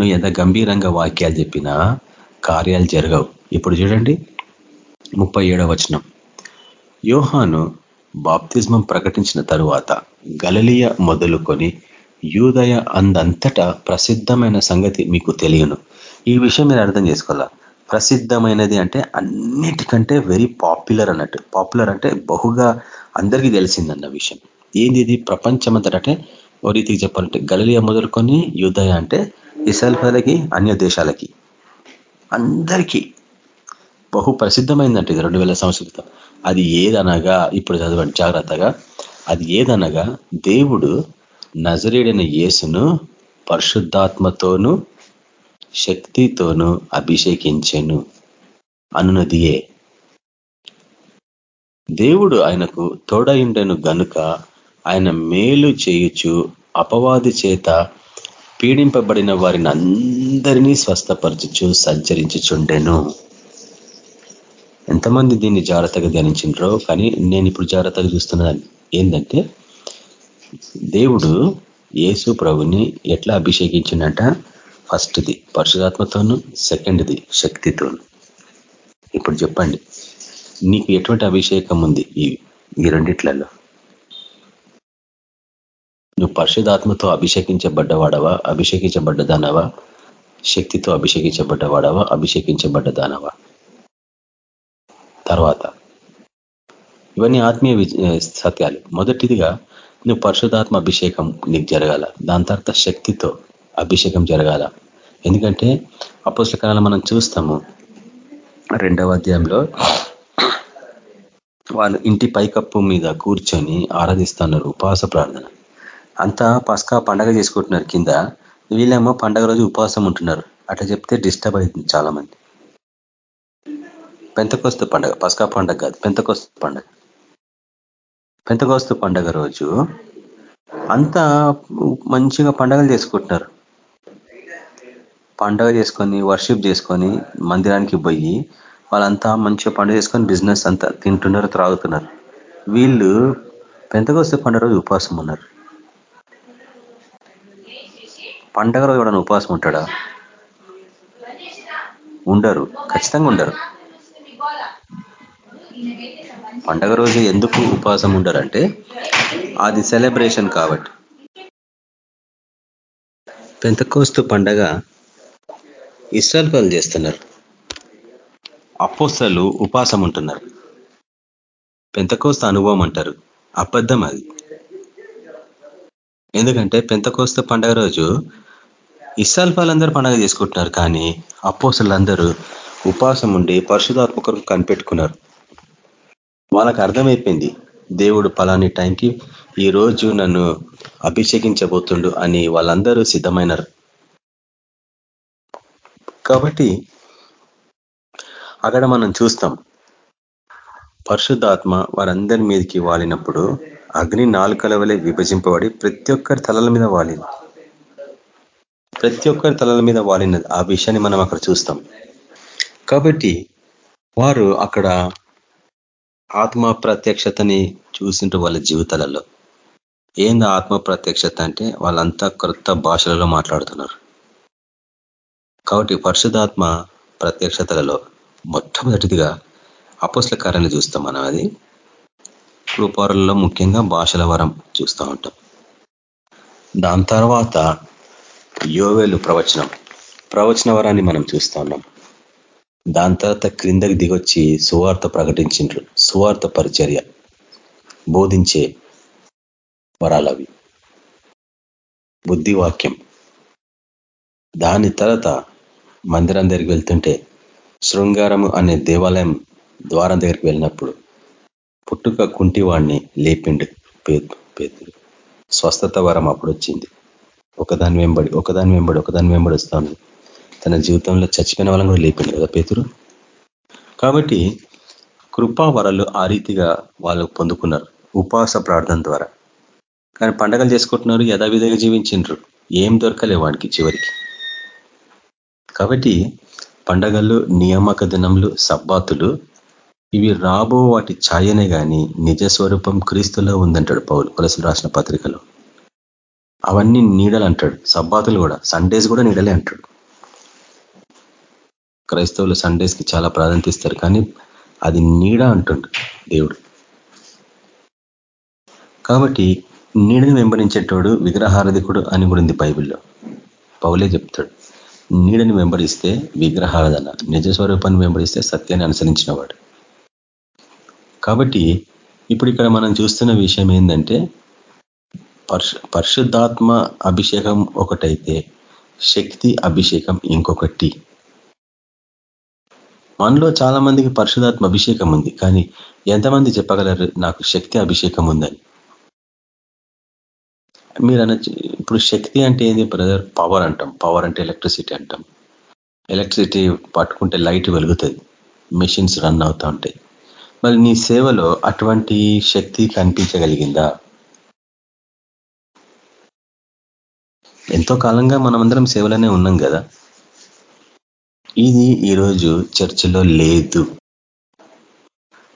నువ్వు ఎంత గంభీరంగా వాక్యాలు చెప్పినా కార్యాలు జరగవు. ఇప్పుడు చూడండి. ముప్పై వచనం. యోహాను బాప్తిజమం ప్రకటించిన తరువాత గలలియ మొదలుకొని యూదయ అందంతటా ప్రసిద్ధమైన సంగతి మీకు తెలియను. ఈ విషయం మీరు అర్థం చేసుకోవాలా? ప్రసిద్ధమైనది అంటే అన్నిటికంటే వెరీ పాపులర్ అన్నట్టు. పాపులర్ అంటే బహుగా అందరికీ తెలిసిందన్న విషయం. ఏంది ఇది? ప్రపంచమంతట అంటే ఓ రీతికి చెప్పాలంటే గలలియ మొదలుకొని యూదయ అంటే ఇసల్ఫలకి అన్య దేశాలకి. అందరికీ బహు ప్రసిద్ధమైందంటే ఇది రెండు వేల సంవత్సరాలతో అది ఏదనగా ఇప్పుడు చదవండి జాగ్రత్తగా అది ఏదనగా దేవుడు నజరేడైన యేసును పరిశుద్ధాత్మతోనూ శక్తితోనూ అభిషేకించెను అనునదియే దేవుడు ఆయనకు తోడయుండెను గనుక ఆయన మేలు చేయుచు అపవాది చేత పీడింపబడిన వారిని అందరినీ స్వస్థపరచుచు సంచరించుచుండెను. ఎంతమంది దీన్ని జాగ్రత్తగా ధ్యానించిండ్రో కానీ నేను ఇప్పుడు జాగ్రత్తగా చూస్తున్నాను. ఏంటంటే దేవుడు యేసు ప్రభుని ఎట్లా అభిషేకించిండట? ఫస్ట్ది పరిశుధాత్మతోను సెకండ్ది శక్తితోను. ఇప్పుడు చెప్పండి నీకు ఎటువంటి అభిషేకం ఉంది ఈ ఈ రెండిట్లలో? నువ్వు పరిశుధాత్మతో అభిషేకించబడ్డవాడవా? అభిషేకించబడ్డదానవా? శక్తితో అభిషేకించబడ్డవాడవా? అభిషేకించబడ్డదానవా? తర్వాత. ఇవన్నీ ఆత్మీయ సత్యాలు. మొదటిదిగా నువ్వు పరిశుధాత్మ అభిషేకం నీకు జరగాల. దాని తర్వాత శక్తితో అభిషేకం జరగాల. ఎందుకంటే అపోసకాలం మనం చూస్తాము రెండవ అధ్యాయంలో వాళ్ళు ఇంటి పైకప్పు మీద కూర్చొని ఆరాధిస్తున్నారు ఉపవాస ప్రార్థన. అంతా పస్కా పండగ చేసుకుంటున్నారు కింద. వీళ్ళేమో పండగ రోజు ఉపవాసం ఉంటున్నారు. అట్లా చెప్తే డిస్టర్బ్ అవుతుంది చాలా మంది పెంతకోస్తు పండగ పస్కా పండగ కాదు పెంతకోస్తు పండగ. పెంతకోస్తు పండగ రోజు అంతా మంచిగా పండగలు చేసుకుంటున్నారు. పండగ చేసుకొని వర్షిప్ చేసుకొని మందిరానికి పోయి వాళ్ళంతా మంచిగా పండుగ చేసుకొని బిజినెస్ అంతా తింటున్నారు త్రాగుతున్నారు. వీళ్ళు పెంతకొస్తే పండుగ రోజు ఉపవాసం ఉన్నారు. పండగ రోజు ఎవడన్నా ఉపవాసం ఉంటాడా? ఉండరు ఖచ్చితంగా ఉండరు. పండగ రోజు ఎందుకు ఉపవాసం ఉండరంటే అది సెలబ్రేషన్ కాబట్టి. పెంతకోస్తు పండగ ఇస్రాల్ పనులు చేస్తున్నారు. అపోస్తలు ఉపాసం ఉంటున్నారు. పెంతకోస్త అనుభవం అంటారు. అబద్ధం అది. ఎందుకంటే పెంతకోస్త పండగ రోజు ఇస్సాల్ పండగ చేసుకుంటున్నారు కానీ అపోసలందరూ ఉపాసం ఉండి పరిశుధాత్మకరకు కనిపెట్టుకున్నారు. వాళ్ళకి అర్థమైపోయింది. దేవుడు పలాని టైంకి ఈ రోజు నన్ను అభిషేకించబోతుండు అని వాళ్ళందరూ సిద్ధమైనారు. కాబట్టి అక్కడ మనం చూస్తాం. పరిశుద్ధాత్మ వారందరి మీదకి వాలినప్పుడు అగ్ని నాలుకల వలె విభజింపబడి ప్రతి ఒక్కరి తలల మీద వాలింది. ప్రతి ఒక్కరి తలల మీద వాలినది ఆ విషయాన్ని మనం అక్కడ చూస్తాం. కాబట్టి వారు అక్కడ ఆత్మ ప్రత్యక్షతని చూసింటూ వాళ్ళ జీవితాలలో. ఏంది ఆత్మ ప్రత్యక్షత అంటే? వాళ్ళంతా కొత్త భాషలలో మాట్లాడుతున్నారు. కాబట్టి పరిశుధాత్మ ప్రత్యక్షతలలో మొట్టమొదటిదిగా అపోస్ల కార్యాలు చూస్తాం మనం అది. కృపారులలో ముఖ్యంగా భాషల వరం చూస్తూ ఉంటాం. దాని తర్వాత యోవేలు ప్రవచనం. ప్రవచన వరాన్ని మనం చూస్తూ ఉన్నాం. దాని తర్వాత క్రిందకి దిగొచ్చి సువార్త ప్రకటించిండ్రు. సువార్త పరిచర్య. బోధించే వరాలవి. బుద్ధివాక్యం. దాని తర్వాత మందిరం దగ్గరికి వెళ్తుంటే శృంగారము అనే దేవాలయం ద్వారం దగ్గరికి వెళ్ళినప్పుడు పుట్టుక కుంటివాడిని లేపిండు పేదలు. స్వస్థత వరం అప్పుడు వచ్చింది. ఒకదాని వెంబడి ఒకదాని వెంబడి ఒకదాని వెంబడి వస్తాను తన జీవితంలో చచ్చిపోయిన వాళ్ళని కూడా లేపిండు కదా పేతురు? కాబట్టి కృపా వరలు ఆ రీతిగా వాళ్ళు పొందుకున్నారు ఉపవాస ప్రార్థన ద్వారా. కానీ పండగలు చేసుకుంటున్నారు యథావిధిగా జీవించిండ్రు. ఏం దొరకలే వాడికి చివరికి. కాబట్టి పండగలు నియామక దినములు సబ్బాతులు ఇవి రాబో వాటి ఛాయనే కానీ నిజ స్వరూపం క్రీస్తులో ఉందంటాడు పౌలు కొలసలు రాసిన పత్రికలో. అవన్నీ నీడలు అంటాడు సబ్బాతులు కూడా సండేస్ కూడా నీడలే అంటాడు. క్రైస్తవులు సండేస్కి చాలా ప్రాధాన్యత ఇస్తారు. కానీ అది నీడ అంటుండు దేవుడు. కాబట్టి నీడని వెంబడించేటోడు విగ్రహారధికుడు అని కూడా ఉంది బైబిల్లో. పౌలే చెప్తాడు నీడని వెంబడిస్తే విగ్రహారాధన నిజ స్వరూపాన్ని వెంబడిస్తే సత్యాన్ని అనుసరించిన వాడు కాబట్టి ఇప్పుడు ఇక్కడ మనం చూస్తున్న విషయం ఏంటంటే పరిశుద్ధాత్మ అభిషేకం ఒకటైతే శక్తి అభిషేకం ఇంకొకటి. మనలో చాలా మందికి పరిశుధాత్మ అభిషేకం ఉంది కానీ ఎంతమంది చెప్పగలరు నాకు శక్తి అభిషేకం ఉందని? మీరు అనొచ్చు ఇప్పుడు శక్తి అంటే ఏంది బ్రదర్? పవర్ అంటాం పవర్ అంటే ఎలక్ట్రిసిటీ అంటాం. ఎలక్ట్రిసిటీ పట్టుకుంటే లైట్ వెలుగుతుంది మెషిన్స్ రన్ అవుతూ ఉంటాయి. మరి నీ సేవలో అటువంటి శక్తి కనిపించగలిగిందా? ఎంతో కాలంగా మనమందరం సేవలోనే ఉన్నాం కదా. ఇది ఈరోజు చర్చిలో లేదు.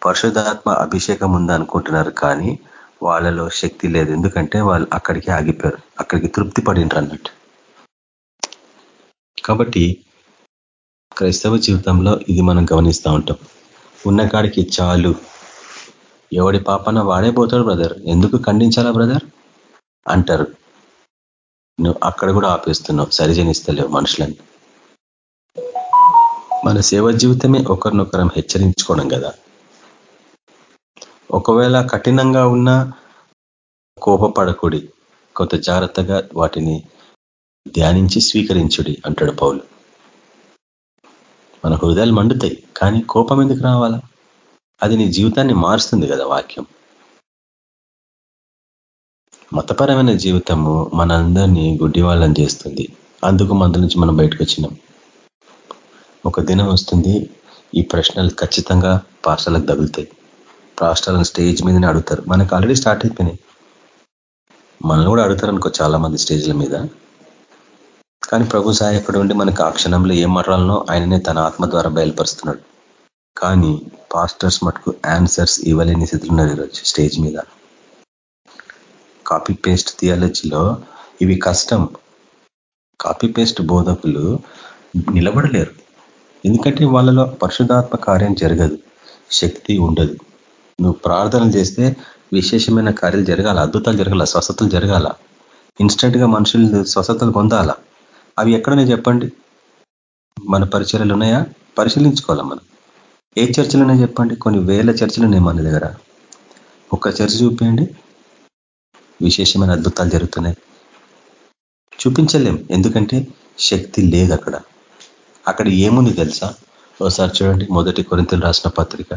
పరిశుధాత్మ అభిషేకం ఉంది అనుకుంటున్నారు కానీ వాళ్ళలో శక్తి లేదు. ఎందుకంటే వాళ్ళు అక్కడికి ఆగిపోయారు. అక్కడికి తృప్తి పడింటారు అన్నట్టు. కాబట్టి క్రైస్తవ జీవితంలో ఇది మనం గమనిస్తూ ఉంటాం. ఉన్న కాడికి చాలు. ఎవడి పాపన వాడే పోతాడు బ్రదర్. ఎందుకు ఖండించాలా బ్రదర్? అంటారు. నువ్వు అక్కడ కూడా ఆపేస్తున్నావు. సరిజనిస్తలేవు మనుషులని. మన సేవ జీవితమే ఒకరినొకరం హెచ్చరించుకోవడం కదా. ఒకవేళ కఠినంగా ఉన్న కోపపడకుడి. కొంత జాగ్రత్తగా వాటిని ధ్యానించి స్వీకరించుడి అంటాడు పౌలు. మన హృదయాలు మండుతాయి కానీ కోపం ఎందుకు రావాలా? అది నీ జీవితాన్ని మారుస్తుంది కదా వాక్యం. మతపరమైన జీవితము మనందరినీ గుడ్డి వాళ్ళని చేస్తుంది. అందుకు మందు నుంచి మనం బయటకు వచ్చినాం. ఒక దినం వస్తుంది. ఈ ప్రశ్నలు ఖచ్చితంగా పాఠశాలకు తగులుతాయి. పాఠశాలను స్టేజ్ మీదనే అడుగుతారు. మనకు ఆల్రెడీ స్టార్ట్ అయిపోయినాయి. మనల్ని కూడా అడుగుతారు అనుకో చాలా మంది స్టేజ్ల మీద. కానీ ప్రభు సహాయకుడు ఉండి మనకు ఆ క్షణంలో ఏం మాట్లాడాలనో ఆయననే తన ఆత్మ ద్వారా బయలుపరుస్తున్నాడు. కానీ పాస్టర్స్ మటుకు ఆన్సర్స్ ఇవ్వలేని స్థితిలో ఉన్నారు ఈరోజు స్టేజ్ మీద. కాపీ పేస్ట్ థియాలజీలో ఇవి కష్టం. కాపీ పేస్ట్ బోధకులు నిలబడలేరు. ఎందుకంటే వాళ్ళలో పరిశుధాత్మ కార్యం జరగదు శక్తి ఉండదు. నువ్వు ప్రార్థనలు చేస్తే విశేషమైన కార్యాలు జరగాల అద్భుతాలు జరగాల స్వస్థతలు జరగాల. ఇన్స్టెంట్గా మనుషులు స్వస్థతలు పొందాలా? అవి ఎక్కడనే చెప్పండి? మన పరిచయాలు ఉన్నాయా? పరిశీలించుకోవాలా మనం? ఏ చర్చలనే చెప్పండి? కొన్ని వేల చర్చలు ఉన్నాయి మన దగ్గర. ఒక్క చర్చ చూపించండి విశేషమైన అద్భుతాలు జరుగుతున్నాయి. చూపించలేం. ఎందుకంటే శక్తి లేదు అక్కడ. అక్కడ ఏముంది తెలుసా? ఒకసారి చూడండి మొదటి కొరింతలు రాసిన పత్రిక.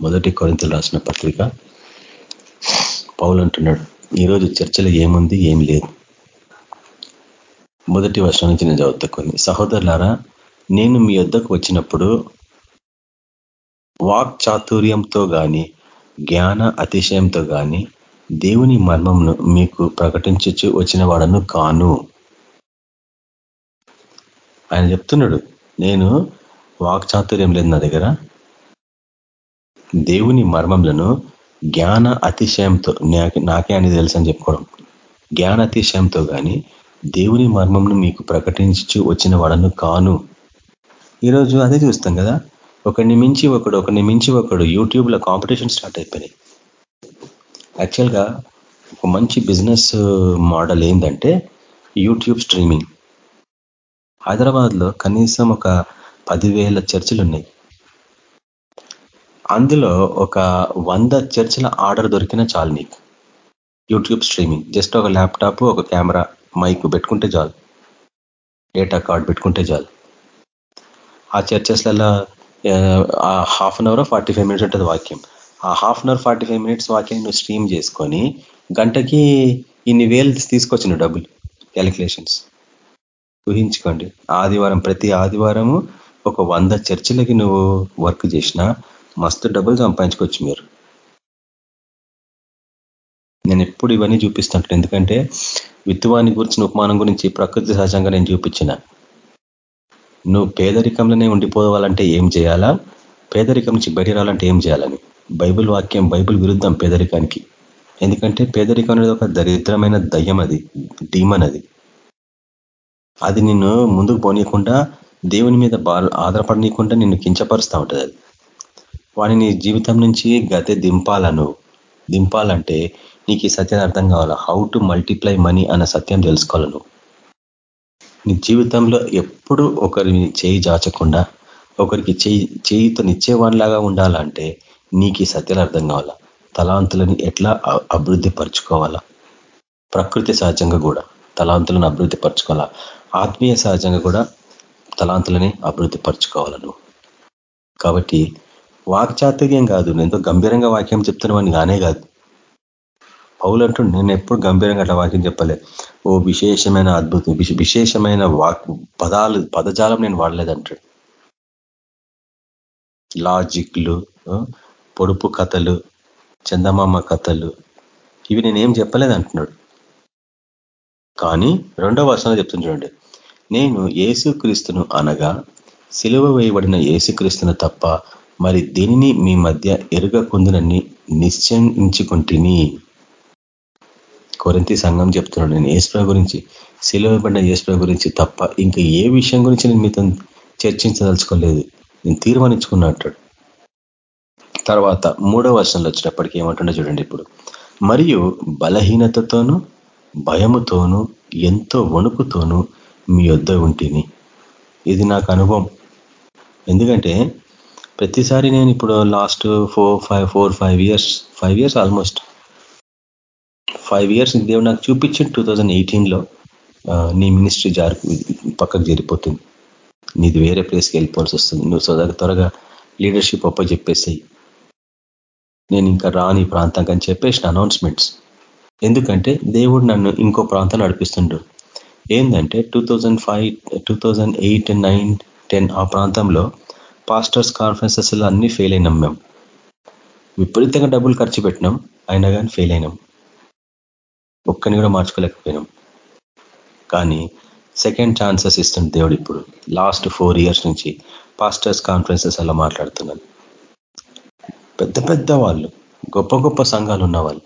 మొదటి కొరింతలు రాసిన పత్రిక. పౌలు అంటున్నాడు ఈరోజు చర్చలో ఏముంది ఏం లేదు. మొదటి వర్షం నుంచి నేను చదువుతా కొన్ని. సహోదరులారా నేను మీ వద్దకు వచ్చినప్పుడు వాక్ చాతుర్యంతో కానీ జ్ఞాన అతిశయంతో కానీ దేవుని మర్మంను మీకు ప్రకటించచ్చు వచ్చిన వాడను కాను. ఆయన చెప్తున్నాడు నేను వాక్చాతుర్యం లేదు నా దగ్గర. దేవుని మర్మములను జ్ఞాన అతిశయంతో నాకే అనేది తెలుసు అని చెప్పుకోవడం. జ్ఞాన అతిశయంతో కానీ దేవుని మర్మంను మీకు ప్రకటించు వచ్చిన వాడను కాను. ఈరోజు అదే చూస్తాం కదా ఒకరిని మించి ఒకడు ఒకరిని మించి ఒకడు యూట్యూబ్లో కాంపిటీషన్ స్టార్ట్ అయిపోయినాయి. యాక్చువల్గా ఒక మంచి బిజినెస్ మోడల్ ఏంటంటే యూట్యూబ్ స్ట్రీమింగ్. హైదరాబాద్లో కనీసం ఒక పదివేల చర్చిలు ఉన్నాయి అందులో ఒక వంద చర్చిల ఆర్డర్ దొరికినా చాలు నీకు. YouTube streaming. జస్ట్ ఒక ల్యాప్టాప్ ఒక కెమెరా మైక్ పెట్టుకుంటే చాలు. డేటా కార్డ్ పెట్టుకుంటే చాలు. ఆ చర్చెస్లలో half an hour forty five minutes ఉంటుంది వాక్యం. ఆ half an hour forty five minutes వాక్యం నువ్వు స్ట్రీమ్ చేసుకొని గంటకి ఇన్ని వేలు తీసుకొచ్చిన డబ్బులు. క్యాలిక్యులేషన్స్. ఊహించుకోండి. ఆదివారం ప్రతి ఆదివారము ఒక వంద చర్చిలకి నువ్వు వర్క్ చేసినా మస్తు డబ్బులు సంపాదించుకోవచ్చు మీరు. నేను ఎప్పుడు ఇవన్నీ చూపిస్తుంటాను. ఎందుకంటే విత్తువాని గురించిన ఉపమానం గురించి ప్రకృతి సహజంగా నేను చూపించిన. నువ్వు పేదరికంలోనే ఉండిపోవాలంటే ఏం చేయాలా? పేదరికం నుంచి బయట రావాలంటే ఏం చేయాలని? బైబుల్ వాక్యం బైబుల్ విరుద్ధం పేదరికానికి. ఎందుకంటే పేదరికం అనేది ఒక దరిద్రమైన దయ్యం అది డీమన్ అది. అది నిన్ను ముందుకు పోనీయకుండా దేవుని మీద ఆధారపడనీయకుండా నిన్ను కించపరుస్తూ ఉంటుంది అది. వాడిని జీవితం నుంచి గతే దింపాలను. దింపాలంటే నీకు ఈ సత్యం అర్థం కావాలా? హౌ టు మల్టిప్లై మనీ అన్న సత్యం తెలుసుకోవాలను నీ జీవితంలో ఎప్పుడు ఒకరిని చేయి జాచకుండా ఒకరికి చేయి చేయితో నిచ్చేవానిలాగా ఉండాలంటే నీకు ఈ సత్యాలు అర్థం కావాలా? తలాంతులని ఎట్లా అభివృద్ధి పరుచుకోవాలా? ప్రకృతి సహజంగా కూడా తలాంతులను అభివృద్ధి పరచుకోవాలా? ఆత్మీయ సహజంగా కూడా తలాంతులని అభివృద్ధి పరచుకోవాలను. కాబట్టి వాక్చాతుర్యం కాదు నేను ఎంతో గంభీరంగా వాక్యం చెప్తున్నవని కానే కాదు. పౌలు అంటూ నేను ఎప్పుడు గంభీరంగా అట్లా వాక్యం చెప్పలే. ఓ విశేషమైన అద్భుతం విశేషమైన వాక్ పదాలు పదజాలం నేను వాడలేదంటాడు. లాజిక్లు పొడుపు కథలు చందమామ కథలు ఇవి నేనేం చెప్పలేదు అంటున్నాడు కానీ రెండవ వర్షంలో చెప్తుంది చూడండి. నేను ఏసుక్రీస్తును అనగా సిలువ వేయబడిన ఏసుక్రీస్తును తప్ప మరి దీనిని మీ మధ్య ఎరుగకుందునని నిశ్చయించుకుంటుని. కొరింతి సంఘం చెప్తున్నాడు నేను ఏసుప్ర గురించి సిలువబడిన ఏసుప్ర గురించి తప్ప ఇంకా ఏ విషయం గురించి నేను మీతో చర్చించదలుచుకోలేదు. నేను తీర్మానించుకున్నట్టు. తర్వాత మూడవ వర్షంలో వచ్చినప్పటికీ ఏమంటుండో చూడండి ఇప్పుడు. మరియు బలహీనతతోనూ భయముతోనూ ఎంతో వణుకుతోనూ మీ యొద్ద ఉంటిని. ఇది నాకు అనుభవం. ఎందుకంటే ప్రతిసారి నేను ఇప్పుడు last four five four five years five years almost five years దేవుడు నాకు చూపించింది టూ థౌజండ్ ఎయిటీన్లో నీ మినిస్ట్రీ జారి పక్కకు జరిగిపోతుంది. నీది వేరే ప్లేస్కి వెళ్ళిపోవాల్సి వస్తుంది. నువ్వు త్వరగా త్వరగా లీడర్షిప్ అప్ప చెప్పేసాయి. నేను ఇంకా రాని ప్రాంతం అని చెప్పేసిన అనౌన్స్మెంట్స్ ఎందుకంటే దేవుడు నన్ను ఇంకో ప్రాంతం నడిపిస్తుండ్రు ఏంటంటే two thousand five two thousand eight nine ten ఆ ప్రాంతంలో పాస్టర్స్ కాన్ఫరెన్సెస్లో అన్ని ఫెయిల్ అయినాం మేము విపరీతంగా డబ్బులు ఖర్చు పెట్టినాం అయినా కానీ ఫెయిల్ అయినాం. ఒక్కని కూడా మార్చుకోలేకపోయినాం. కానీ సెకండ్ ఛాన్సెస్ ఇస్తుంది దేవుడు ఇప్పుడు. లాస్ట్ ఫోర్ ఇయర్స్ నుంచి పాస్టర్స్ కాన్ఫరెన్సెస్ అలా మాట్లాడుతున్నాను పెద్ద పెద్ద వాళ్ళు గొప్ప గొప్ప సంఘాలు ఉన్న వాళ్ళు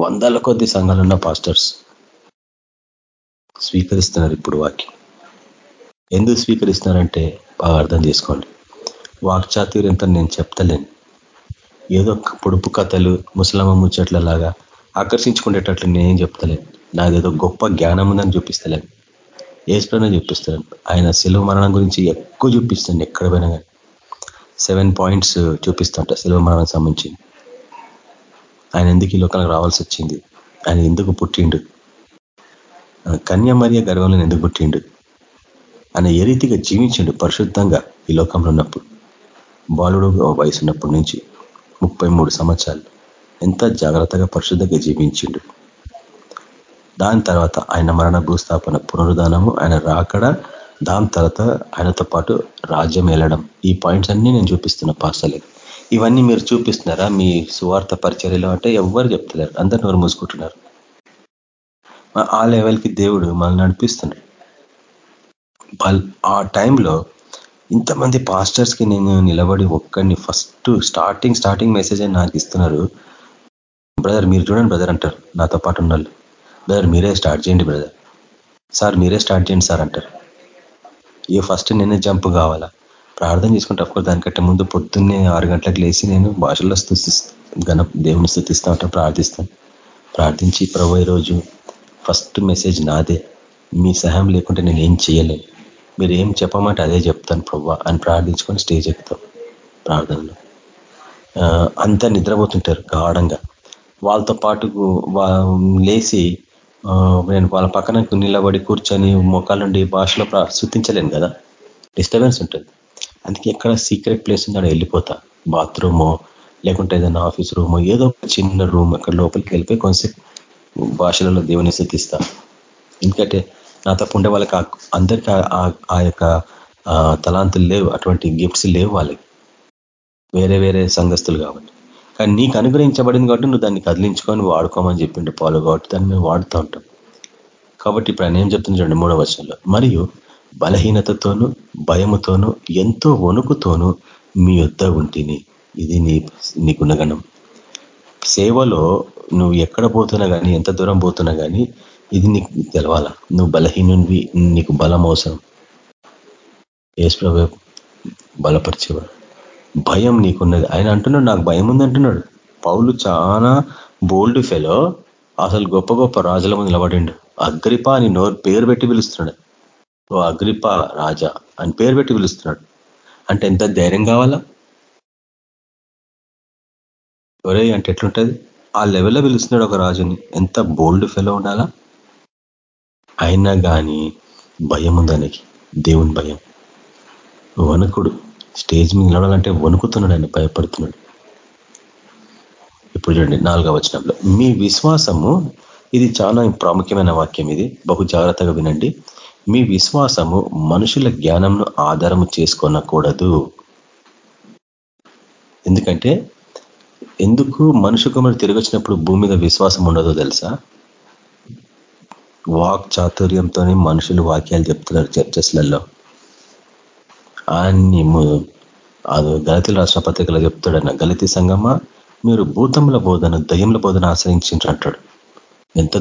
వందల కొద్ది సంఘాలు ఉన్న పాస్టర్స్ స్వీకరిస్తున్నారు ఇప్పుడు వాక్యం. ఎందుకు స్వీకరిస్తున్నారంటే బాగా అర్థం చేసుకోండి. వాక్చాతుర్యంతో నేను చెప్తలేను. ఏదో పొడుపు కథలు ముసలమ్మ ముచ్చట్లలాగా ఆకర్షించుకునేటట్లు నేనేం చెప్తలేను. నాదేదో గొప్ప జ్ఞానం ఉందని చూపిస్తలేను. ఏసులోనే చూపిస్తాను ఆయన సెలవు మరణం గురించి ఎక్కువ చూపిస్తాను ఎక్కడ పోయినా కానీ సెవెన్ పాయింట్స్ చూపిస్తుంట సెలవు మరణం సంబంధించి ఆయన ఎందుకు ఈ లోకానికి రావాల్సి వచ్చింది? ఆయన ఎందుకు పుట్టిండు? కన్యామర్య గర్వంలో ఎందుకు పుట్టిండు. ఆయన ఏ రీతిగా జీవించిండు పరిశుద్ధంగా ఈ లోకంలో ఉన్నప్పుడు? బాలుడు వయసు ఉన్నప్పటి నుంచి ముప్పై సంవత్సరాలు ఎంత జాగ్రత్తగా పరిశుద్ధంగా జీవించిండు? దాని తర్వాత ఆయన మరణ భూస్థాపన పునరుదానము ఆయన రాకడ దాని తర్వాత ఆయనతో పాటు రాజ్యం వెళ్ళడం ఈ పాయింట్స్ అన్ని నేను చూపిస్తున్నా పాస్టర్లకి. ఇవన్నీ మీరు చూపిస్తున్నారా? మీ సువార్త పరిచర్యలో అంటే ఎవ్వరు చెప్తలేరు. అందరు నోరు మూసుకుంటున్నారు. ఆ లెవెల్కి దేవుడు మనల్ని నడిపిస్తున్నాడు. ఆ టైంలో ఇంతమంది పాస్టర్స్కి నేను నిలబడి ఒక్కడిని ఫస్ట్ స్టార్టింగ్ స్టార్టింగ్ మెసేజ్ అని నాకు ఇస్తున్నారు. బ్రదర్ మీరు చూడండి బ్రదర్ అంటారు. నాతో పాటు ఉన్న బ్రదర్ మీరే స్టార్ట్ చేయండి బ్రదర్. సార్ మీరే స్టార్ట్ చేయండి సార్ అంటారు. ఏ ఫస్ట్ నేనే జంప్ కావాలా? ప్రార్థన చేసుకుంటే అఫ్కోర్స్ దానికంటే ముందు పొద్దున్నే ఆరు గంటలకు లేచి నేను భాషల్లో స్థుతి గణ దేవుని స్థుతిస్తా ఉంటాను ప్రార్థిస్తాను ప్రార్థించి ప్రభు రోజు ఫస్ట్ మెసేజ్ నాదే. మీ సహాయం లేకుంటే నేను ఏం చేయలేను మీరు ఏం చెప్పమంటే అదే చెప్తాను ప్రవ్వా అని ప్రార్థించుకొని స్టేజ్ ఎక్కుతాం ప్రార్థనలో. అంతా నిద్రపోతుంటారు గాఢంగా. వాళ్ళతో పాటు లేచి నేను వాళ్ళ పక్కన నిలబడి కూర్చొని మొక్కల నుండి భాషలో శృతించలేను కదా. డిస్టర్బెన్స్ ఉంటుంది. అందుకే ఎక్కడ సీక్రెట్ ప్లేస్ ఉందో వెళ్ళిపోతా. బాత్రూమో లేకుంటే ఏదైనా ఆఫీస్ రూమో ఏదో ఒక చిన్న రూమ్ అక్కడ లోపలికి వెళ్ళిపోయి కొంచెం భాషలలో దేవుని శృతిస్తా ఎందుకంటే నా తప్పు ఉండే వాళ్ళకి అందరికీ ఆ యొక్క తలాంతులు లేవు అటువంటి గిఫ్ట్స్ లేవు వాళ్ళకి. వేరే వేరే సంఘస్థులు కాబట్టి. కానీ నీకు అనుగ్రహించబడింది కాబట్టి నువ్వు దాన్ని కదిలించుకొని వాడుకోమని చెప్పిండు పాలు కాబట్టి దాన్ని మేము వాడుతూ ఉంటాం. కాబట్టి ఇప్పుడు ఆయన ఏం చెప్తుంది రెండు మూడో వర్షంలో మరియు బలహీనతతోనూ భయముతోనూ ఎంతో వణుకుతోనూ మీ యొద్ద ఉంటిని. ఇది నీ నీకున్న గుణగణం సేవలో నువ్వు ఎక్కడ పోతున్నా కానీ ఎంత దూరం పోతున్నా కానీ ఇది నీకు తెలవాలా. నువ్వు బలహీనుడివి నీకు బలం అవసరం. ఏసుప్రభు బలపరిచేవాడు. భయం నీకున్నది. ఆయన అంటున్నాడు నాకు భయం ఉంది అంటున్నాడు. పౌలు చాలా బోల్డ్ ఫెలో అసలు గొప్ప గొప్ప రాజుల ముందు నిలబడిండు. అగ్రిపా అని నోరు పేరు పెట్టి పిలుస్తున్నాడు. ఓ అగ్రిప రాజా అని పేరు పెట్టి పిలుస్తున్నాడు. అంటే ఎంత ధైర్యం కావాలా? ఒరే అంటే ఎట్లుంటుంది? ఆ లెవెల్లో పిలుస్తున్నాడు ఒక రాజుని. ఎంత బోల్డ్ ఫెలో ఉండాలా? అయినా కానీ భయం ఉందానికి దేవుని భయం. వణుకుడు. స్టేజ్ మీద నిలవాలంటే వణుకుతున్నాడు ఆయన భయపడుతున్నాడు. ఇప్పుడు చూడండి నాలుగవ వచనంలో. మీ విశ్వాసము ఇది చాలా ప్రాముఖ్యమైన వాక్యం ఇది. బహు జాగ్రత్తగా వినండి. మీ విశ్వాసము మనుషుల జ్ఞానంను ఆధారము చేసుకొనకూడదు. ఎందుకంటే ఎందుకు మనుషు కుమారుడు తిరిగి వచ్చినప్పుడు భూమి మీద విశ్వాసం ఉండదో తెలుసా? వాక్ చాతుర్యంతోనే మనుషులు వాక్యాలు చెప్తున్నారు చర్చస్లలో. అన్ని అది దళితుల రాష్ట్ర పత్రికలో చెప్తాడన్న గలతీ సంగమా? మీరు భూతముల బోధన దయ్యముల బోధన ఆశ్రయించింటాడు ఎంత